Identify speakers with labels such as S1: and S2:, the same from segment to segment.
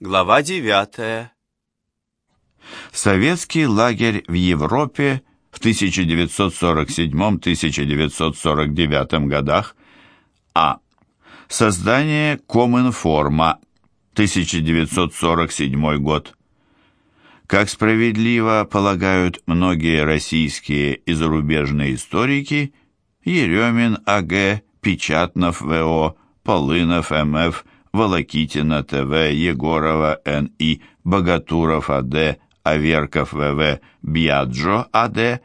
S1: Глава 9.
S2: Советский лагерь в Европе в 1947-1949 годах. А. Создание Коминформа. 1947 год. Как справедливо полагают многие российские и зарубежные историки, Еремин А.Г., Печатнов В.О., Полынов М.Ф., Волокитина ТВ, Егорова Н.И., Богатуров А.Д., Аверков В.В., Бьяджо А.Д.,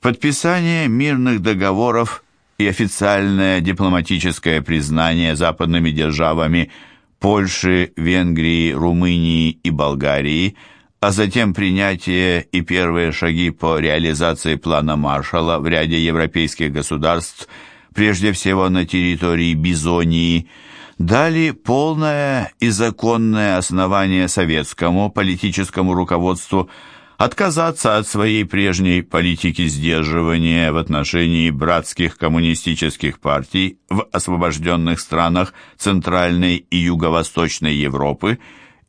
S2: подписание мирных договоров и официальное дипломатическое признание западными державами Польши, Венгрии, Румынии и Болгарии, а затем принятие и первые шаги по реализации плана Маршалла в ряде европейских государств, прежде всего на территории Бизонии – дали полное и законное основание советскому политическому руководству отказаться от своей прежней политики сдерживания в отношении братских коммунистических партий в освобожденных странах Центральной и Юго-Восточной Европы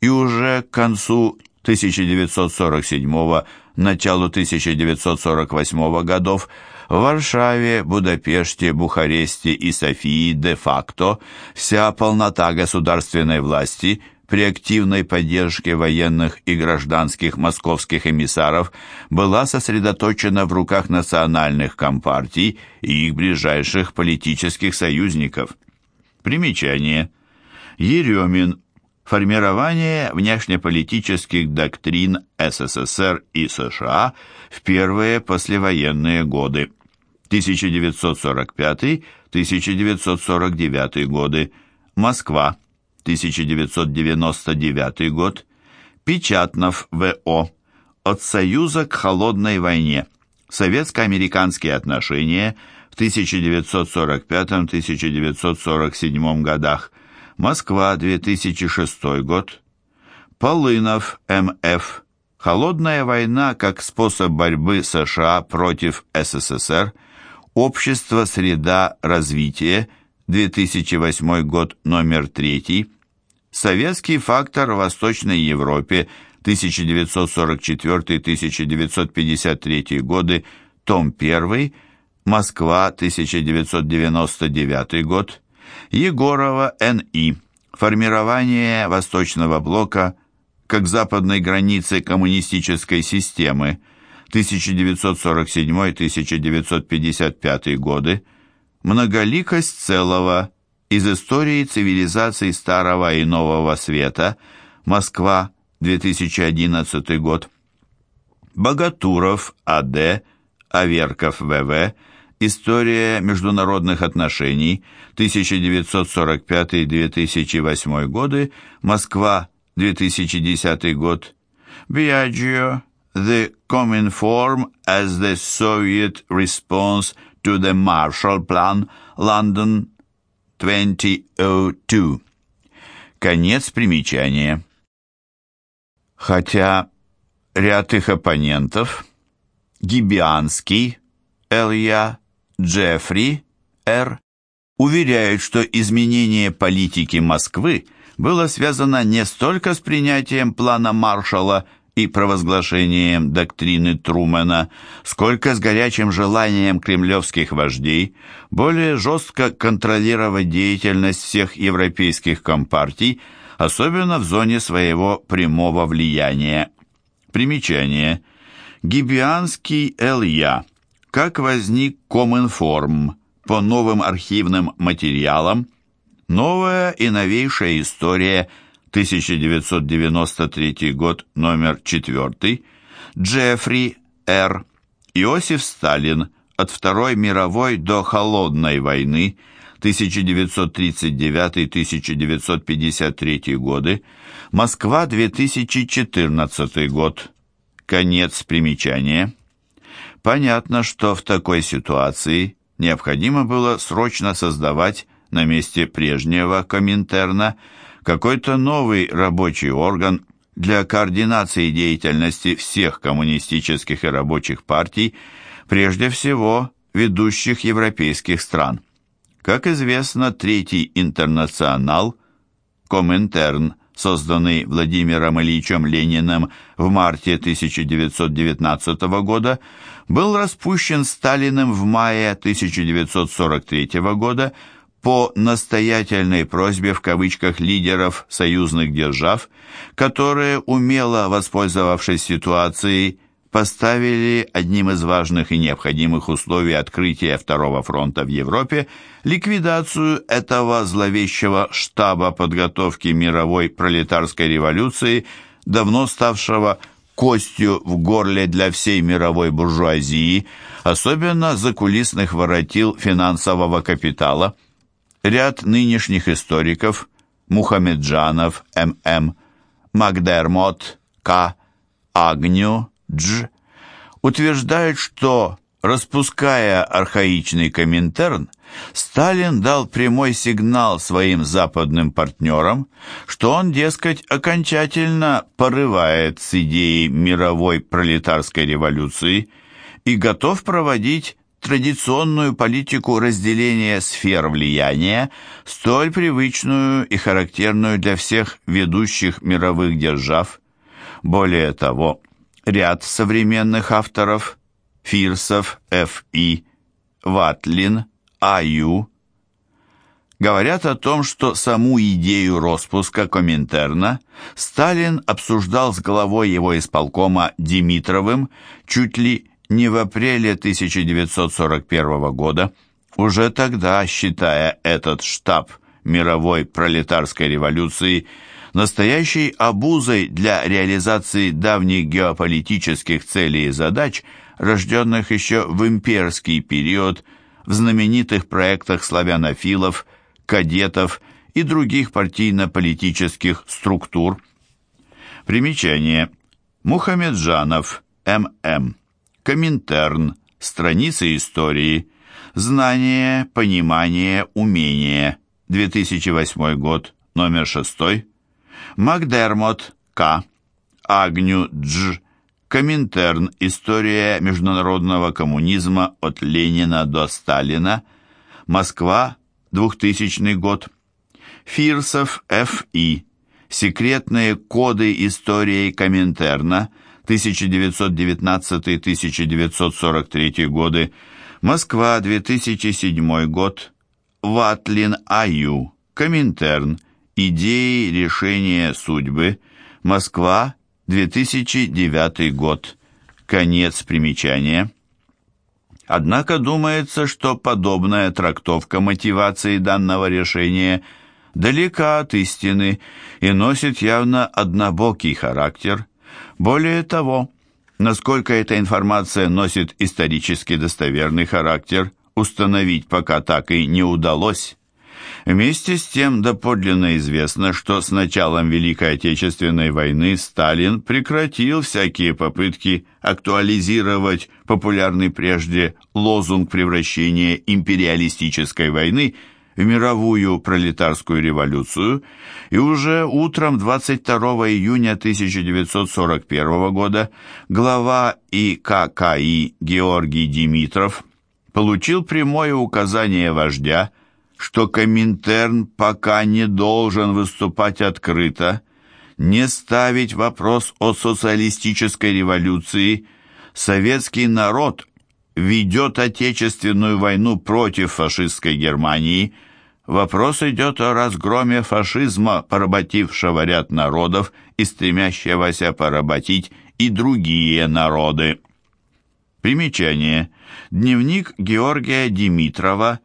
S2: и уже к концу 1947 началу 1948 годов в Варшаве, Будапеште, Бухаресте и Софии де-факто вся полнота государственной власти при активной поддержке военных и гражданских московских эмиссаров была сосредоточена в руках национальных компартий и их ближайших политических союзников. Примечание. Еремин. Формирование внешнеполитических доктрин СССР и США в первые послевоенные годы. 1945-1949 годы, Москва, 1999 год, Печатнов В.О. От Союза к холодной войне. Советско-американские отношения в 1945-1947 годах. Москва, 2006 год. Полынов М.Ф. Холодная война как способ борьбы США против СССР – Общество. «Среда. Развития», 2008 год, номер 3. Советский фактор в Восточной Европе, 1944-1953 годы, том 1, Москва, 1999 год. Егорова, Н.И. Формирование Восточного блока как западной границы коммунистической системы – 1947-1955 годы, многоликость целого из истории цивилизаций Старого и Нового Света, Москва, 2011 год, Богатуров, А.Д., Аверков, В.В., История международных отношений, 1945-2008 годы, Москва, 2010 год, Биаджио, the Cominform as the Soviet response to the Marshall Plan, London, 2002. Конец примечания. Хотя ряд их оппонентов, Гибианский, Элья, Джеффри, Р., уверяют, что изменение политики Москвы было связано не столько с принятием плана Маршалла и провозглашением доктрины Трумэна, сколько с горячим желанием кремлевских вождей более жестко контролировать деятельность всех европейских компартий, особенно в зоне своего прямого влияния. Примечание. Гибианский Л.Я. Как возник Коминформ? По новым архивным материалам. Новая и новейшая история – 1993 год, номер 4, Джеффри Р. Иосиф Сталин от Второй мировой до Холодной войны 1939-1953 годы, Москва, 2014 год. Конец примечания. Понятно, что в такой ситуации необходимо было срочно создавать на месте прежнего Коминтерна какой-то новый рабочий орган для координации деятельности всех коммунистических и рабочих партий, прежде всего ведущих европейских стран. Как известно, Третий интернационал, Коминтерн, созданный Владимиром Ильичем Лениным в марте 1919 года, был распущен Сталиным в мае 1943 года по настоятельной просьбе в кавычках лидеров союзных держав, которые, умело воспользовавшись ситуацией, поставили одним из важных и необходимых условий открытия Второго фронта в Европе ликвидацию этого зловещего штаба подготовки мировой пролетарской революции, давно ставшего костью в горле для всей мировой буржуазии, особенно закулисных воротил финансового капитала. Ряд нынешних историков Мухамеджанов, М.М., Макдермот, К., Агню, Дж. утверждает, что, распуская архаичный Коминтерн, Сталин дал прямой сигнал своим западным партнерам, что он, дескать, окончательно порывает с идеей мировой пролетарской революции и готов проводить традиционную политику разделения сфер влияния, столь привычную и характерную для всех ведущих мировых держав. Более того, ряд современных авторов Фирсов, Ф.И., Ватлин, А.Ю. говорят о том, что саму идею распуска Коминтерна Сталин обсуждал с главой его исполкома Димитровым чуть ли не в апреле 1941 года, уже тогда считая этот штаб мировой пролетарской революции – настоящей обузой для реализации давних геополитических целей и задач, рожденных еще в имперский период в знаменитых проектах славянофилов, кадетов и других партийно-политических структур. Примечание. Мухамеджанов, М.М. Коминтерн. Страницы истории. Знание, понимание, умение. 2008 год. Номер 6. Макдермот К. Агню Дж. Коминтерн. История международного коммунизма от Ленина до Сталина. Москва. 2000 год. Фирсов Ф.И. Секретные коды истории Коминтерна. 1919-1943 годы. Москва. 2007 год. Ватлин А.Ю. Коминтерн. Идеи решения судьбы. Москва, 2009 год. Конец примечания. Однако думается, что подобная трактовка мотивации данного решения далека от истины и носит явно однобокий характер. Более того, насколько эта информация носит исторически достоверный характер, установить пока так и не удалось. Вместе с тем доподлинно известно, что с началом Великой Отечественной войны Сталин прекратил всякие попытки актуализировать популярный прежде лозунг превращения империалистической войны в мировую пролетарскую революцию, и уже утром 22 июня 1941 года глава ИККИ Георгий Димитров получил прямое указание вождя – что Коминтерн пока не должен выступать открыто, не ставить вопрос о социалистической революции, советский народ ведет отечественную войну против фашистской Германии, вопрос идет о разгроме фашизма, поработившего ряд народов и стремящегося поработить и другие народы. Примечание. Дневник Георгия Димитрова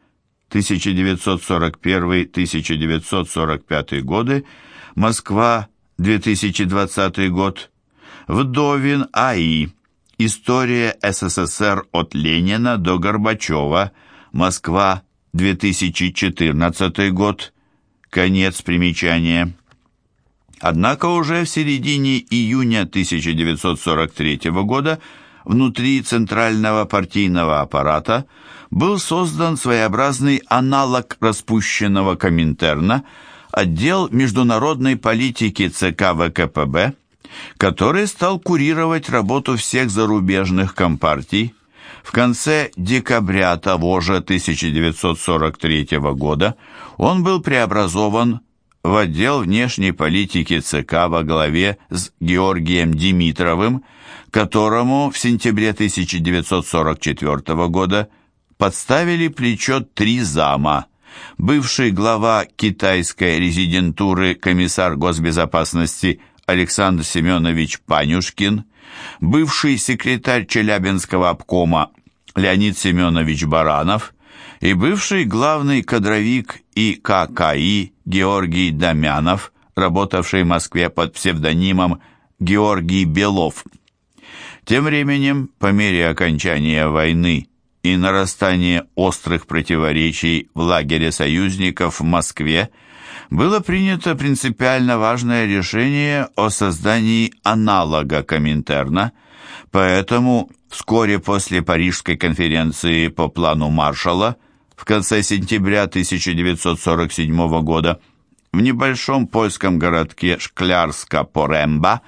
S2: 1941-1945 годы, Москва, 2020 год, Вдовин А.И. История СССР от Ленина до Горбачева, Москва, 2014 год, конец примечания. Однако уже в середине июня 1943 года внутри центрального партийного аппарата был создан своеобразный аналог распущенного Коминтерна, отдел международной политики ЦК ВКПБ, который стал курировать работу всех зарубежных компартий. В конце декабря того же 1943 года он был преобразован в отдел внешней политики ЦК во главе с Георгием Димитровым, которому в сентябре 1944 года подставили плечо три зама. Бывший глава китайской резидентуры комиссар госбезопасности Александр Семенович Панюшкин, бывший секретарь Челябинского обкома Леонид Семенович Баранов и бывший главный кадровик ИККИ Георгий Домянов, работавший в Москве под псевдонимом Георгий Белов. Тем временем, по мере окончания войны и нарастания острых противоречий в лагере союзников в Москве, было принято принципиально важное решение о создании аналога Коминтерна, поэтому вскоре после Парижской конференции по плану Маршалла в конце сентября 1947 года в небольшом польском городке Шклярска-Поремба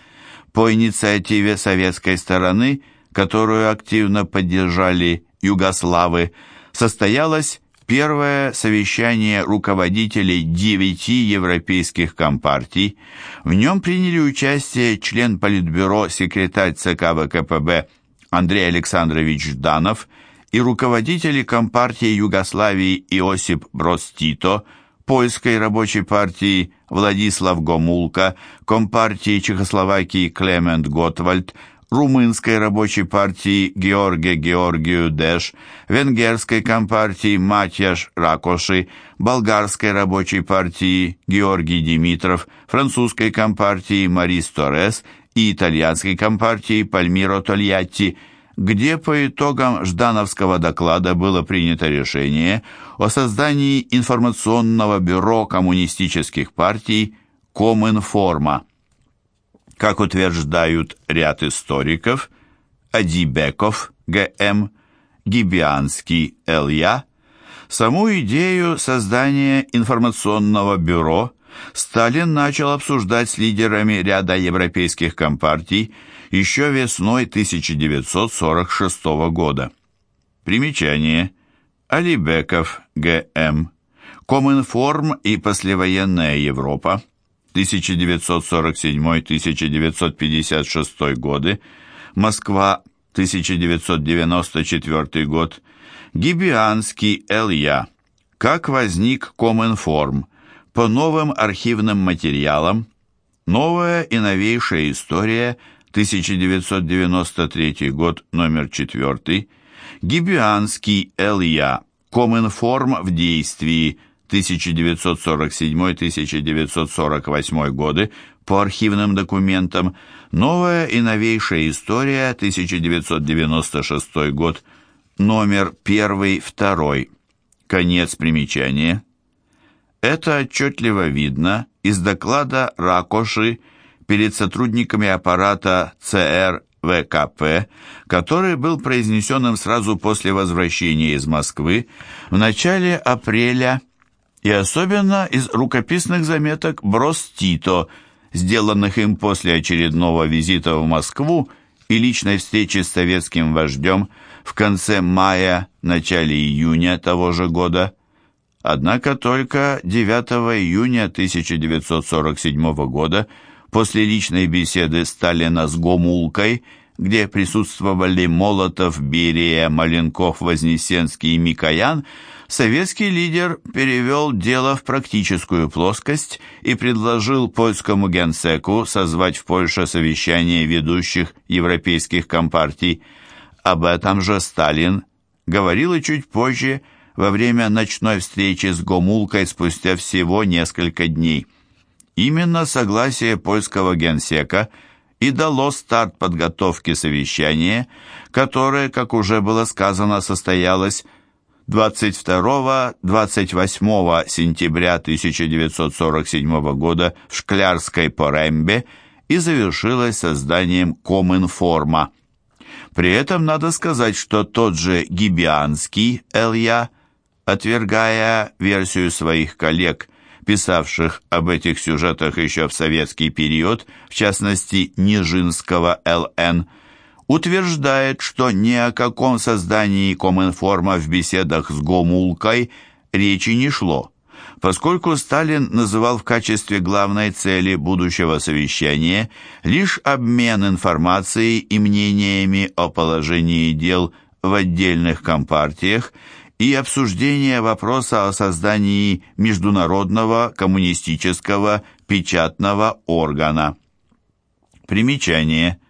S2: по инициативе советской стороны, которую активно поддержали югославы, состоялось первое совещание руководителей девяти европейских компартий. В нем приняли участие член Политбюро, секретарь ЦК ВКПБ Андрей Александрович Жданов и руководители Компартии Югославии Иосип Брос Тито, Польской рабочей партии Владислав Гомулка, Компартии Чехословакии Клемент Готвальд, Румынской рабочей партии Георге Георгию Деш, Венгерской компартии Матьяш Ракоши, Болгарской рабочей партии Георгий Димитров, Французской компартии Марис Торрес и Итальянской компартии Пальмиро Тольятти – где по итогам Ждановского доклада было принято решение о создании информационного бюро коммунистических партий Коминформа. Как утверждают ряд историков, Адибеков, Г.М., Гибианский, Л.Я., саму идею создания информационного бюро Сталин начал обсуждать с лидерами ряда европейских компартий еще весной 1946 года. Примечание. Алибеков, Г.М. Коминформ и послевоенная Европа. 1947-1956 годы. Москва, 1994 год. Гибианский Л.Я. Как возник Коминформ? По новым архивным материалам. Новая и новейшая история – 1993 год, номер 4, Гибианский Л.Я., Коминформ в действии, 1947-1948 годы, по архивным документам, Новая и новейшая история, 1996 год, номер 1-2, конец примечания. Это отчетливо видно из доклада Ракоши перед сотрудниками аппарата ЦР ВКП, который был произнесенным сразу после возвращения из Москвы в начале апреля и особенно из рукописных заметок Брос Тито, сделанных им после очередного визита в Москву и личной встречи с советским вождем в конце мая, начале июня того же года. Однако только 9 июня 1947 года После личной беседы Сталина с Гомулкой, где присутствовали Молотов, Берия, Маленков, Вознесенский и Микоян, советский лидер перевел дело в практическую плоскость и предложил польскому генсеку созвать в Польше совещание ведущих европейских компартий. Об этом же Сталин говорил и чуть позже, во время ночной встречи с Гомулкой спустя всего несколько дней. Именно согласие польского генсека и дало старт подготовке совещания, которое, как уже было сказано, состоялось 22-28 сентября 1947 года в Шклярской Порембе и завершилось созданием Коминформа. При этом надо сказать, что тот же Гибианский Л.Я., отвергая версию своих коллег писавших об этих сюжетах еще в советский период, в частности Нижинского Л.Н., утверждает, что ни о каком создании Коминформа в беседах с Гомулкой речи не шло. поскольку Сталин называл в качестве главной цели будущего совещания лишь обмен информацией и мнениями о положении дел в отдельных компартиях и обсуждение вопроса о создании международного коммунистического печатного органа. Примечание.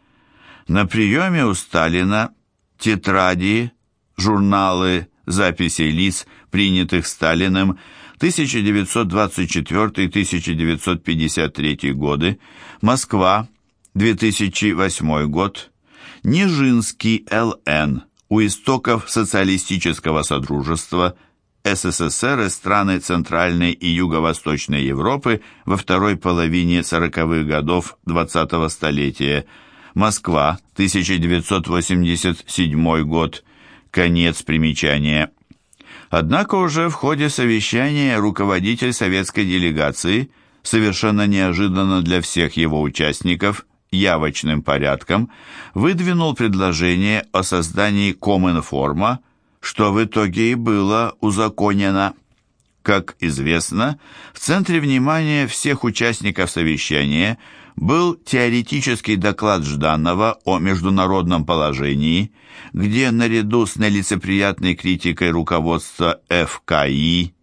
S2: На приеме у Сталина тетради, журналы, записи лиц, принятых Сталиным 1924-1953 годы, Москва, 2008 год, Нижинский Л.Н. У истоков социалистического содружества СССР и страны Центральной и Юго-Восточной Европы во второй половине 40-х годов 20-го столетия. Москва, 1987 год. Конец примечания. Однако уже в ходе совещания руководитель советской делегации совершенно неожиданно для всех его участников явочным порядком выдвинул предложение о создании Коминформа, что в итоге и было узаконено. Как известно, в центре внимания всех участников совещания был теоретический доклад Жданова о международном положении, где наряду с нелицеприятной критикой руководства ФКИ,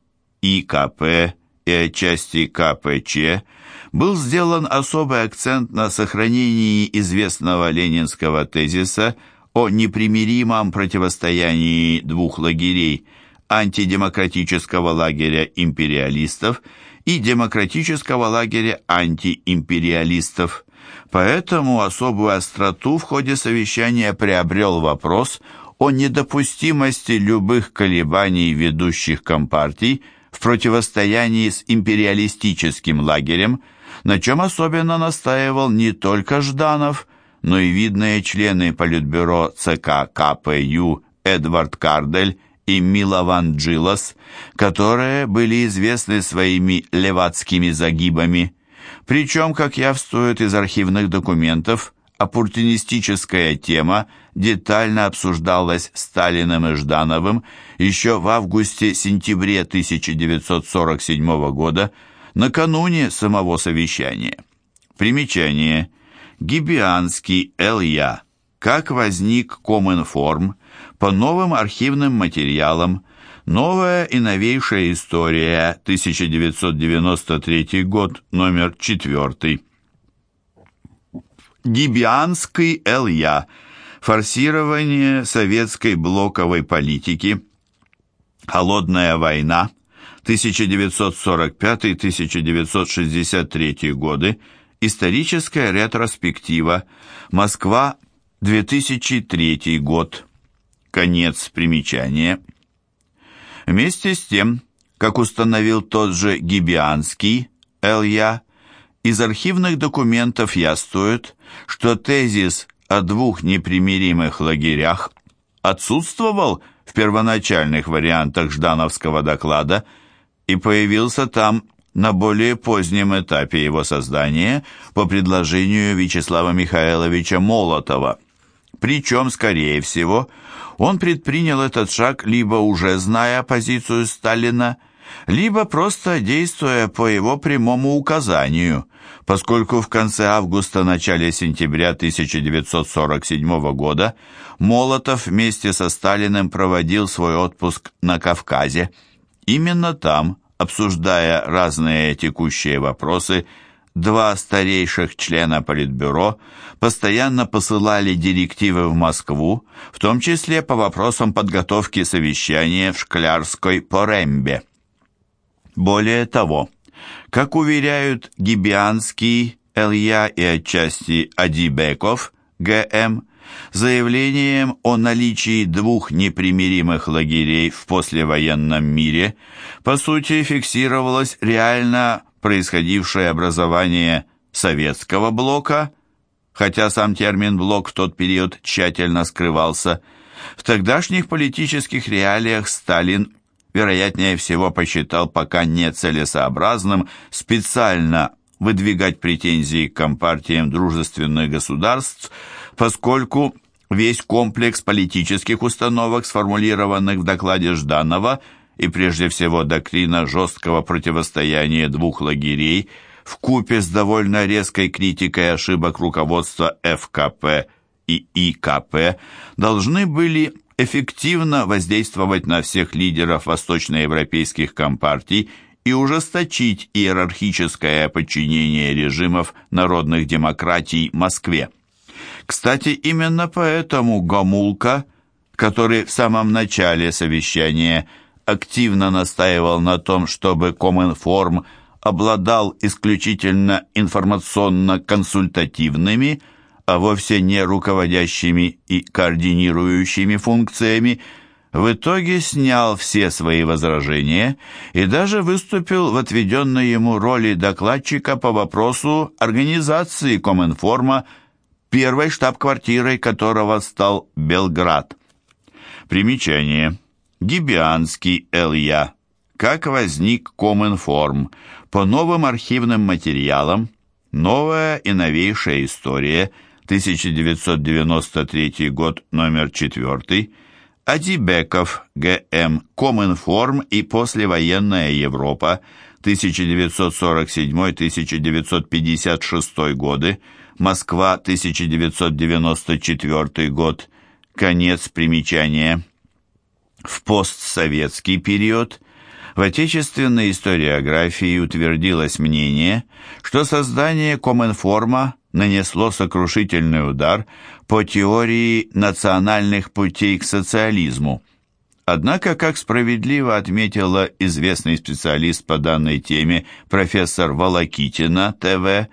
S2: ИКП и отчасти КПЧ был сделан особый акцент на сохранении известного ленинского тезиса о непримиримом противостоянии двух лагерей – антидемократического лагеря империалистов и демократического лагеря антиимпериалистов. Поэтому особую остроту в ходе совещания приобрел вопрос о недопустимости любых колебаний ведущих компартий в противостоянии с империалистическим лагерем, на чем особенно настаивал не только Жданов, но и видные члены Политбюро ЦК КПЮ Эдвард Кардель и Милован Джилас, которые были известны своими левацкими загибами. Причем, как явствует из архивных документов, оппортунистическая тема детально обсуждалась Сталиным и Ждановым еще в августе-сентябре 1947 года, накануне самого совещания. Примечание. Гибианский Л.Я. Как возник Коминформ по новым архивным материалам «Новая и новейшая история», 1993 год, номер 4. Гибианский Л.Я. Форсирование советской блоковой политики. Холодная война. 1945-1963 годы. Историческая ретроспектива. Москва, 2003 год. Конец примечания. Вместе с тем, как установил тот же Гибианский, Л.Я., из архивных документов яствует, что тезис о двух непримиримых лагерях отсутствовал в первоначальных вариантах Ждановского доклада и появился там на более позднем этапе его создания по предложению Вячеслава Михайловича Молотова. Причем, скорее всего, он предпринял этот шаг либо уже зная позицию Сталина, либо просто действуя по его прямому указанию, поскольку в конце августа-начале сентября 1947 года Молотов вместе со Сталиным проводил свой отпуск на Кавказе. Именно там, обсуждая разные текущие вопросы, два старейших члена Политбюро постоянно посылали директивы в Москву, в том числе по вопросам подготовки совещания в Шклярской Порембе. Более того, как уверяют Гибианский, Илья и отчасти Адибеков, ГМ, заявлением о наличии двух непримиримых лагерей в послевоенном мире, по сути, фиксировалось реально происходившее образование советского блока, хотя сам термин «блок» в тот период тщательно скрывался, в тогдашних политических реалиях Сталин, вероятнее всего, посчитал пока нецелесообразным специально выдвигать претензии к компартиям дружественных государств, поскольку весь комплекс политических установок, сформулированных в докладе Жданова, и прежде всего доктрина жесткого противостояния двух лагерей в купе с довольно резкой критикой ошибок руководства ФКП и ИКП должны были эффективно воздействовать на всех лидеров восточноевропейских компартий и ужесточить иерархическое подчинение режимов народных демократий Москве. Кстати, именно поэтому Гомулка, который в самом начале совещания активно настаивал на том, чтобы Коминформ обладал исключительно информационно-консультативными, а вовсе не руководящими и координирующими функциями, в итоге снял все свои возражения и даже выступил в отведенной ему роли докладчика по вопросу организации Коминформа, первой штаб-квартирой которого стал Белград. Примечание. Гибианский Л.Я. Как возник Коминформ? По новым архивным материалам. Новая и новейшая история. 1993 год, номер 4. Адибеков, Г.М. Коминформ и послевоенная Европа, 1947-1956 годы, Москва, 1994 год, конец примечания. В постсоветский период в отечественной историографии утвердилось мнение, что создание Коминформа нанесло сокрушительный удар по теории национальных путей к социализму. Однако, как справедливо отметила известный специалист по данной теме профессор Волокитина ТВ,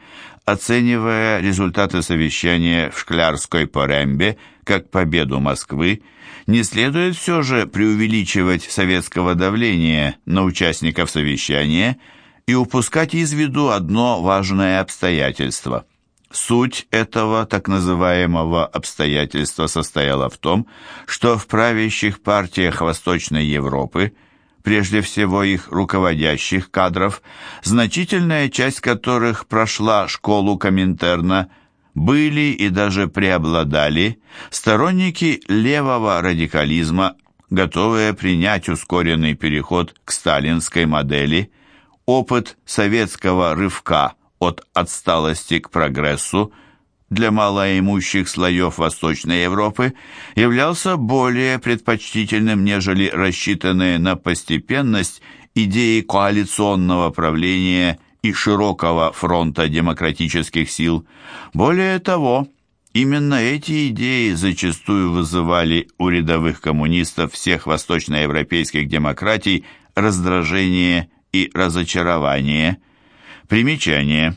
S2: оценивая результаты совещания в Шклярской Порембе как победу Москвы, не следует все же преувеличивать советского давления на участников совещания и упускать из виду одно важное обстоятельство – Суть этого так называемого обстоятельства состояла в том, что в правящих партиях Восточной Европы, прежде всего их руководящих кадров, значительная часть которых прошла школу Коминтерна, были и даже преобладали сторонники левого радикализма, готовые принять ускоренный переход к сталинской модели, опыт советского рывка – от отсталости к прогрессу для малоимущих слоев Восточной Европы являлся более предпочтительным, нежели рассчитанные на постепенность идеи коалиционного правления и широкого фронта демократических сил. Более того, именно эти идеи зачастую вызывали у рядовых коммунистов всех восточноевропейских демократий раздражение и разочарование – Примечание.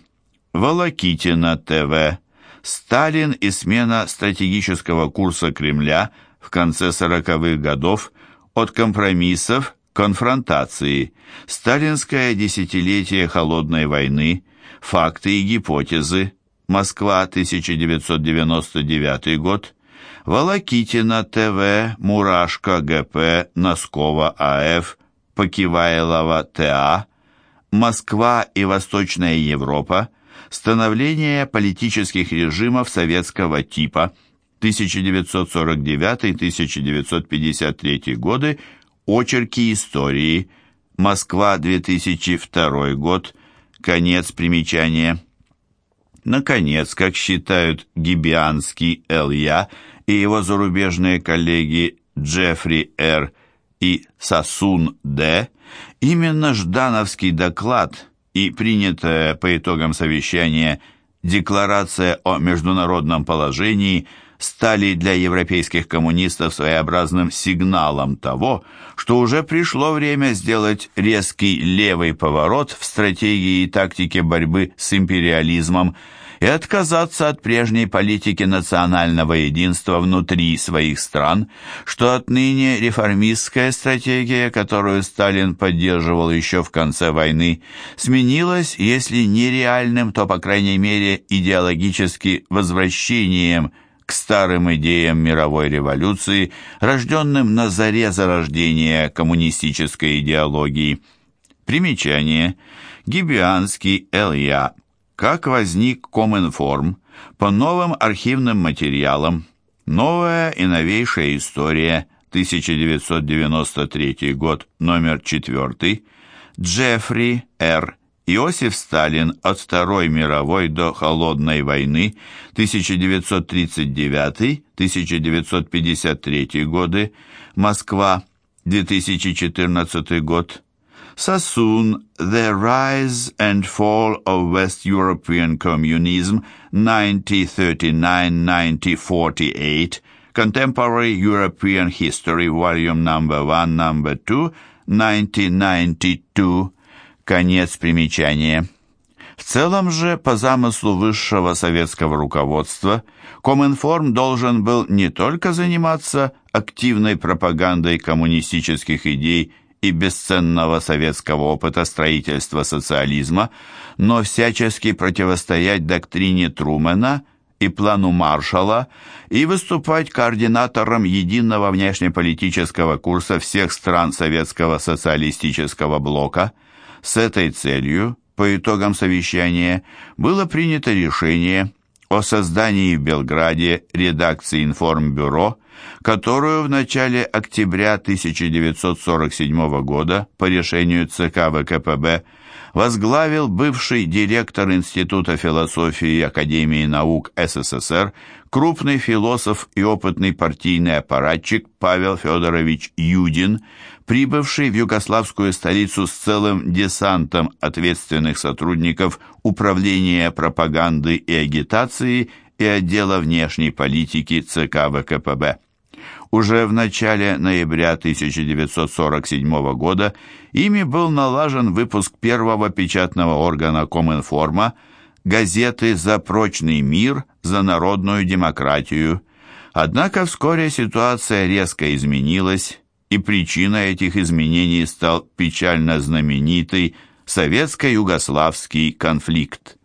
S2: Волокитина ТВ. Сталин и смена стратегического курса Кремля в конце 40-х годов от компромиссов конфронтации. Сталинское десятилетие холодной войны. Факты и гипотезы. Москва, 1999 год. Волокитина ТВ, Мурашко ГП, Носкова АФ, Покивайлова ТА, Москва и Восточная Европа, становление политических режимов советского типа 1949-1953 годы, очерки истории, Москва, 2002 год, конец примечания. Наконец, как считают Гибианский Л.Я. и его зарубежные коллеги Джеффри Р. и Сасун Д., Именно Ждановский доклад и принятая по итогам совещания Декларация о международном положении стали для европейских коммунистов своеобразным сигналом того, что уже пришло время сделать резкий левый поворот в стратегии и тактике борьбы с империализмом – и отказаться от прежней политики национального единства внутри своих стран, что отныне реформистская стратегия, которую Сталин поддерживал еще в конце войны, сменилась, если не реальным, то, по крайней мере, идеологически возвращением к старым идеям мировой революции, рожденным на заре зарождения коммунистической идеологии. Примечание. Гибианский Л.Я. Как возник Коминформ? По новым архивным материалам. Новая и новейшая история. 1993 год, номер 4, Джеффри Р. Иосиф Сталин от Второй мировой до Холодной войны 1939-1953 годы, Москва, 2014 год, Sassoon, The Rise and Fall of West European Communism, 1939-1948, Contemporary European History, Volume Number 1, Number 2, 1992. Конец примечания. В целом же, по замыслу высшего советского руководства, Коминформ должен был не только заниматься активной пропагандой коммунистических идей и бесценного советского опыта строительства социализма, но всячески противостоять доктрине Трумэна и плану Маршалла и выступать координатором единого внешнеполитического курса всех стран советского социалистического блока. С этой целью, по итогам совещания, было принято решение о создании в Белграде редакции информбюро, которую в начале октября 1947 года по решению ЦК ВКПБ возглавил бывший директор Института философии Академии наук СССР, крупный философ и опытный партийный аппаратчик Павел Федорович Юдин, прибывший в югославскую столицу с целым десантом ответственных сотрудников Управления пропаганды и агитации и отдела внешней политики ЦК ВКПБ. Уже в начале ноября 1947 года ими был налажен выпуск первого печатного органа Коминформа газеты «За прочный мир, за народную демократию». Однако вскоре ситуация резко изменилась, и причиной этих изменений стал печально знаменитый советско-югославский конфликт.